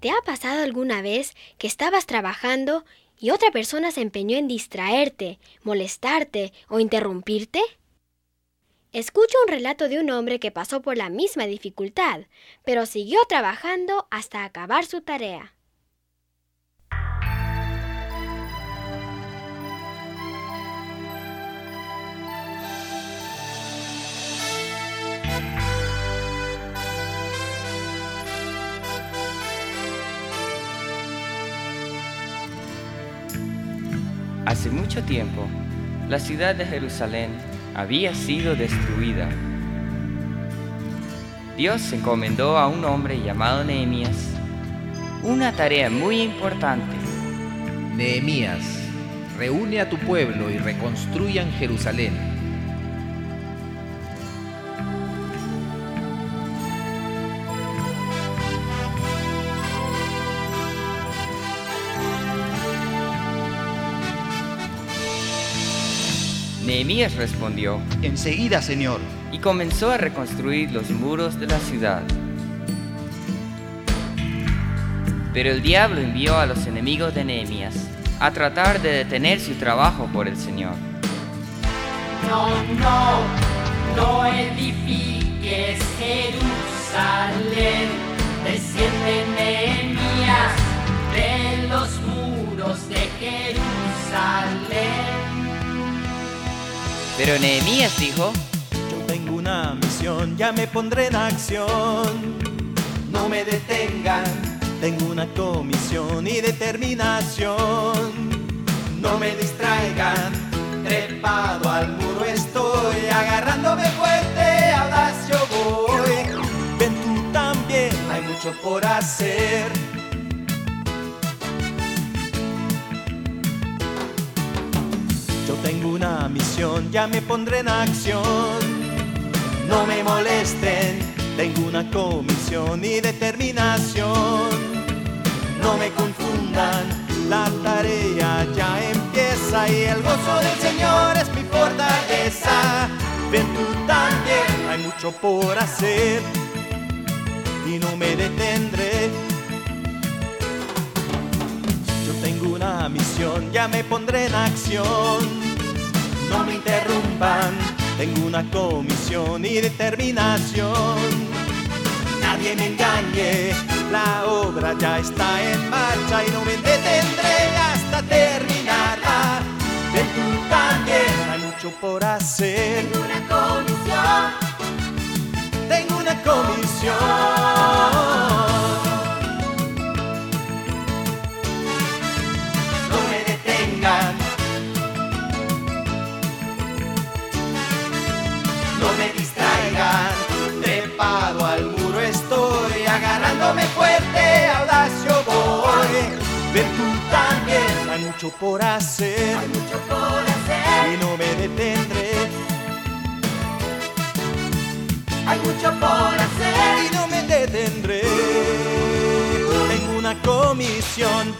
¿Te ha pasado alguna vez que estabas trabajando y otra persona se empeñó en distraerte, molestarte o interrumpirte? Escucha un relato de un hombre que pasó por la misma dificultad, pero siguió trabajando hasta acabar su tarea. Hace mucho tiempo, la ciudad de Jerusalén había sido destruida. Dios encomendó a un hombre llamado Nehemías una tarea muy importante. Nehemías, reúne a tu pueblo y reconstruyan Jerusalén Nehemías respondió, Enseguida, Señor. Y comenzó a reconstruir los muros de la ciudad. Pero el diablo envió a los enemigos de Nehemías a tratar de detener su trabajo por el Señor. No, no, no edifiques Jerusalén, desciende Nehemías de los muros de Jerusalén. Pero Nehemías dijo, Yo tengo una misión, ya me pondré en acción. No me detengan, tengo una comisión y determinación. No me distraigan, trepado al muro estoy, agarrándome fuerte, audaz yo voy. Ven tú también, hay mucho por hacer. Una misión, ya me pondré en acción. No me molesten, tengo una comisión y determinación. No me confundan, la tarea ya empieza y el gozo del Señor es mi fortaleza. Ven tú también, hay mucho por hacer y no me detendré. Yo tengo una misión, ya me pondré en acción. No me interrumpan, tengo una comisión y determinación. Nadie me engañe, la obra ya está en marcha y no me mucho por hacer hay mucho por hacer, y no me detendré. hay mucho por hacer. y no me detendré. Tengo una comisión